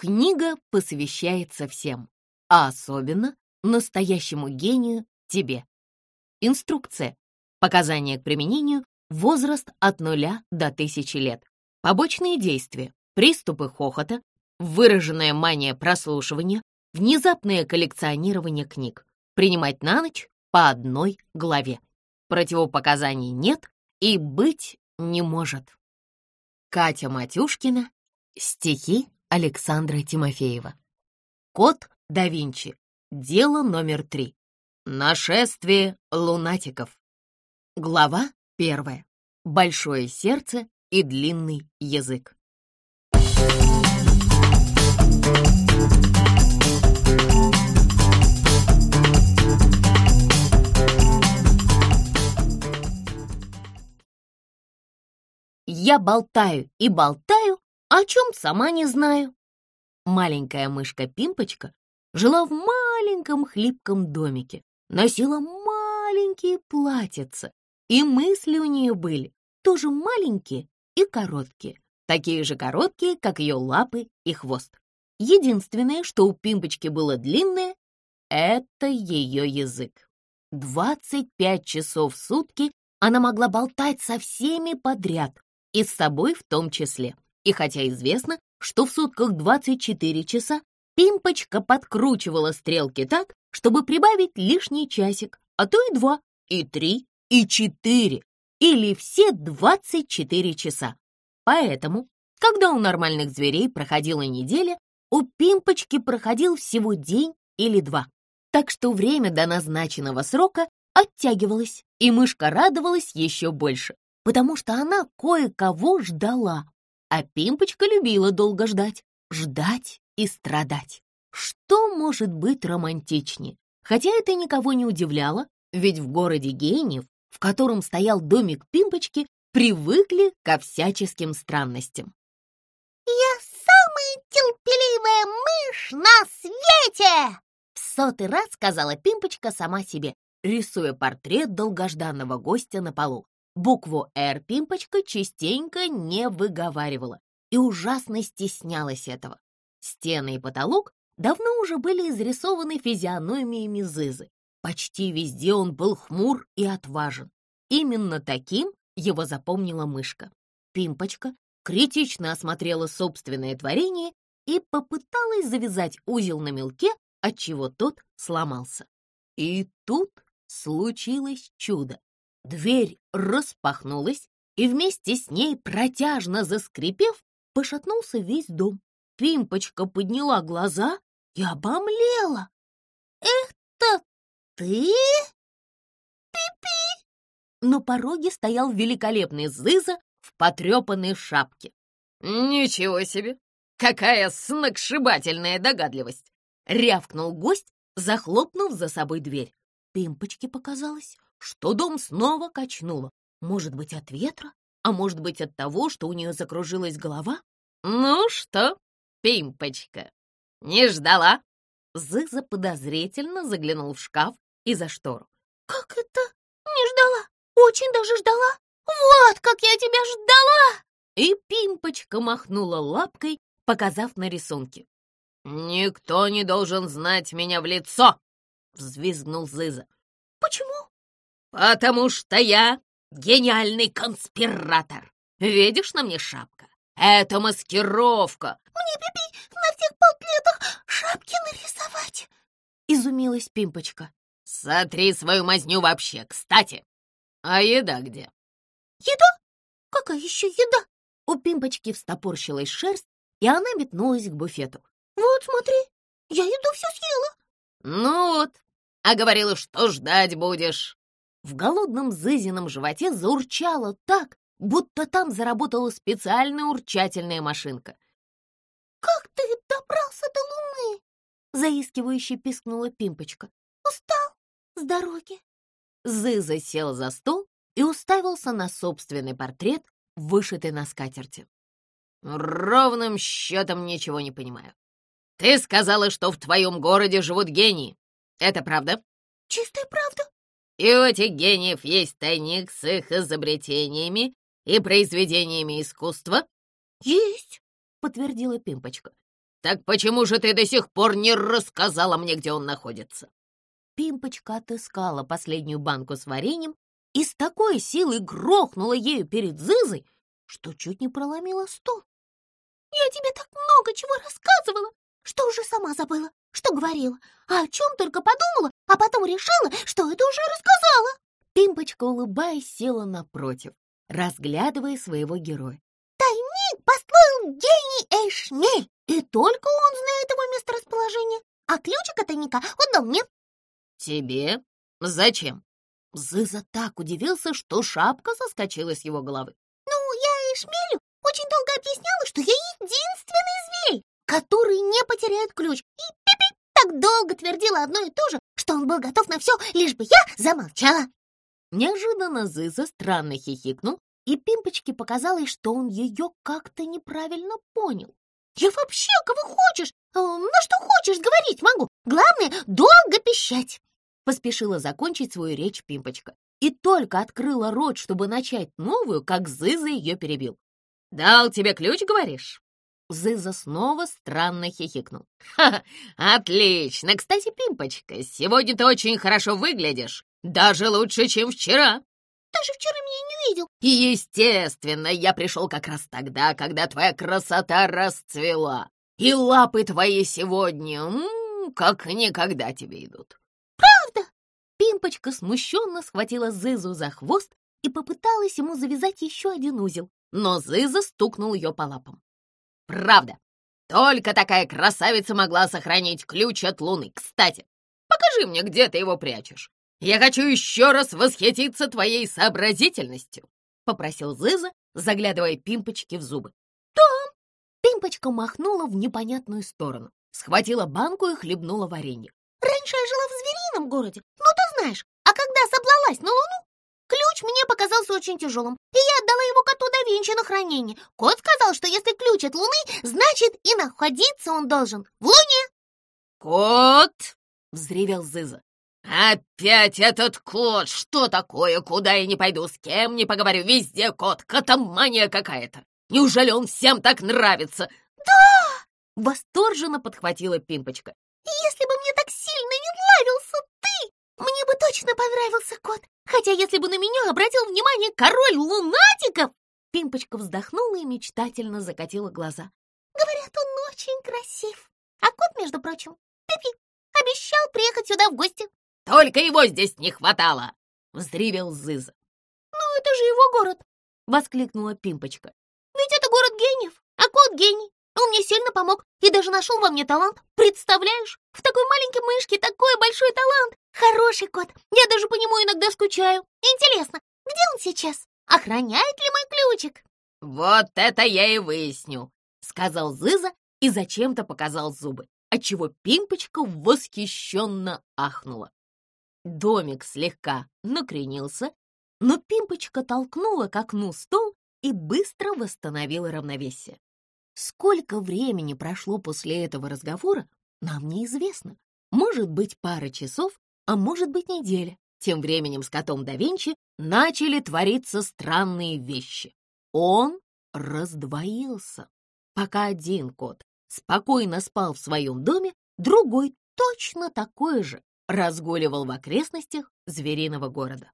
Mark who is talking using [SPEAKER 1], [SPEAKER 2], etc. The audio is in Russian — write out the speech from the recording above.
[SPEAKER 1] Книга посвящается всем, а особенно настоящему гению тебе. Инструкция. Показания к применению. Возраст от 0 до 1000 лет. Побочные действия. Приступы хохота. Выраженная мания прослушивания. Внезапное коллекционирование книг. Принимать на ночь по одной главе. Противопоказаний нет и быть не может. Катя Матюшкина. Стихи Александра Тимофеева. Код да Винчи. Дело номер три. Нашествие лунатиков. Глава первая. Большое сердце и длинный язык. Я болтаю и болтаю, о чем сама не знаю. Маленькая мышка Пимпочка жила в маленьком хлипком домике, носила маленькие платьица, и мысли у нее были тоже маленькие и короткие, такие же короткие, как ее лапы и хвост. Единственное, что у Пимпочки было длинное, это ее язык. 25 часов в сутки она могла болтать со всеми подряд, и с собой в том числе. И хотя известно, что в сутках 24 часа, Пимпочка подкручивала стрелки так, чтобы прибавить лишний часик, а то и два, и три, и четыре, или все 24 часа. Поэтому, когда у нормальных зверей проходила неделя, у Пимпочки проходил всего день или два. Так что время до назначенного срока оттягивалось, и мышка радовалась еще больше, потому что она кое-кого ждала. А Пимпочка любила долго ждать, ждать и страдать. Что может быть романтичнее? Хотя это никого не удивляло, ведь в городе гениев, в котором стоял домик Пимпочки, привыкли ко всяческим странностям.
[SPEAKER 2] «Я самая терпеливая мышь на свете!» В сотый раз сказала Пимпочка сама себе, рисуя портрет долгожданного гостя на полу. Букву «Р» Пимпочка частенько не выговаривала и ужасно стеснялась этого. Стены и потолок давно уже были изрисованы физиономиями Зызы. Почти везде он был хмур и отважен. Именно таким его запомнила мышка. Пимпочка критично осмотрела собственное творение и попыталась завязать узел на мелке, отчего тот сломался. И тут случилось чудо. Дверь распахнулась, и вместе с ней, протяжно заскрипев, пошатнулся весь дом. Пимпочка подняла глаза и обомлела. «Это ты?» «Пи-пи!» На пороге стоял великолепный Зыза в потрепанной шапке.
[SPEAKER 1] «Ничего себе! Какая сногсшибательная догадливость!» — рявкнул гость, захлопнув за собой дверь.
[SPEAKER 2] Пимпочке показалось, что дом снова качнуло. Может быть, от ветра, а может быть, от того, что у нее закружилась голова?
[SPEAKER 1] «Ну что, Пимпочка, не ждала?» Зыза подозрительно заглянул в шкаф и за штору.
[SPEAKER 2] «Как это не ждала? Очень даже ждала! Вот как я тебя ждала!»
[SPEAKER 1] И Пимпочка махнула лапкой, показав на рисунке. «Никто не должен знать меня в лицо!» — взвизгнул Зыза.
[SPEAKER 2] «Почему?»
[SPEAKER 1] «Потому что я гениальный конспиратор. Видишь на мне шапка? Это маскировка.
[SPEAKER 2] Мне, Пипи, на всех портретах шапки нарисовать. Изумилась Пимпочка.
[SPEAKER 1] Сотри свою мазню вообще, кстати. А еда где?
[SPEAKER 2] Еда? Какая еще еда? У Пимпочки встопорщилась шерсть, и она метнулась к буфету. Вот смотри, я еду все съела.
[SPEAKER 1] Ну вот, а говорила, что ждать будешь. В голодном Зызином животе заурчало так, будто там заработала специальная урчательная машинка.
[SPEAKER 2] «Как ты добрался до Луны?» — заискивающе пискнула Пимпочка. «Устал с дороги».
[SPEAKER 1] Зыза сел за стол и уставился на собственный портрет, вышитый на скатерти. «Ровным счетом ничего не понимаю. Ты сказала, что в твоем городе живут гении. Это правда?»
[SPEAKER 2] «Чистая правда».
[SPEAKER 1] «И у этих гениев есть тайник с их изобретениями и произведениями искусства?»
[SPEAKER 2] «Есть», — подтвердила Пимпочка.
[SPEAKER 1] так почему же ты до сих пор не рассказала мне, где он находится?»
[SPEAKER 2] Пимпочка отыскала последнюю банку с вареньем и с такой силой грохнула ею перед Зызой, что чуть не проломила стол. «Я тебе так много чего рассказывала, что уже сама забыла, что говорила, а о чем только подумала, а потом решила, что это уже рассказала». Пимпочка, улыбаясь, села напротив, разглядывая своего героя. «Тайник построил гений Эйшмель, и только он знает его месторасположение, а ключик от тайника отдал мне».
[SPEAKER 1] «Тебе? Зачем?»
[SPEAKER 2] Зыза так удивился, что шапка соскочила с его головы. «Ну, я Эшмелю очень долго объясняла, что я единственный зверь, который не потеряет ключ, и Пипи так долго твердила одно и то же, что он был готов на все, лишь бы я замолчала». Неожиданно Зыза странно хихикнул, и Пимпочке показалось, что он ее как-то неправильно понял. «Я вообще кого хочешь, э, на что хочешь говорить могу. Главное, долго пищать!» Поспешила закончить свою речь Пимпочка и только открыла рот, чтобы начать новую, как Зыза ее перебил.
[SPEAKER 1] «Дал тебе ключ, говоришь?»
[SPEAKER 2] Зыза снова странно хихикнул.
[SPEAKER 1] «Ха, отлично! Кстати, Пимпочка, сегодня ты очень хорошо выглядишь. Даже лучше, чем вчера.
[SPEAKER 2] Ты же вчера меня не видел.
[SPEAKER 1] И, естественно, я пришел как раз тогда, когда твоя красота расцвела. И лапы твои сегодня, м -м, как никогда тебе идут.
[SPEAKER 2] Правда? Пимпочка смущенно схватила Зызу за хвост и попыталась ему завязать еще один узел, но Зыза стукнул ее по лапам.
[SPEAKER 1] Правда. Только такая красавица могла сохранить ключ от луны. Кстати, покажи мне, где ты его прячешь. «Я хочу еще раз восхититься твоей сообразительностью», — попросил Зыза, заглядывая Пимпочке в зубы.
[SPEAKER 2] «Там!» Пимпочка махнула в непонятную сторону, схватила банку и хлебнула варенье. «Раньше я жила в зверином городе, ну ты знаешь, а когда соблалась на луну, ключ мне показался очень тяжелым, и я отдала его коту да Винчи на хранение. Кот сказал, что если ключ от луны, значит и находиться он должен в луне».
[SPEAKER 1] «Кот!» — взревел Зыза. «Опять этот кот! Что такое? Куда я не пойду? С кем не поговорю? Везде кот! Катамания какая-то! Неужели он всем так нравится?»
[SPEAKER 2] «Да!» — восторженно подхватила Пимпочка. Точно понравился кот! Хотя если бы на меня обратил внимание король лунатиков!» Пимпочка вздохнула и мечтательно закатила глаза. «Говорят, он очень красив. А кот, между прочим, Пипи, обещал приехать сюда в гости.
[SPEAKER 1] Только его здесь не хватало!» — взревел Зыза.
[SPEAKER 2] «Ну, это же его город!» — воскликнула Пимпочка. «Ведь это город гениев, а кот гений. Он мне сильно помог и даже нашел во мне талант. Представляешь, в такой маленькой мышке такой большой талант. Хороший кот, я даже по нему иногда скучаю. Интересно, где он сейчас? Охраняет ли мой ключик?»
[SPEAKER 1] «Вот это я и выясню», — сказал Зыза и зачем-то показал зубы, отчего Пимпочка восхищенно ахнула. Домик слегка накренился, но Пимпочка толкнула к окну стол и быстро восстановила равновесие. Сколько времени прошло после этого разговора, нам неизвестно. Может быть, пара часов, а может быть, неделя. Тем временем с котом да Винчи начали твориться странные вещи. Он раздвоился. Пока один кот спокойно спал в своем доме, другой точно такой же разгуливал в окрестностях звериного города.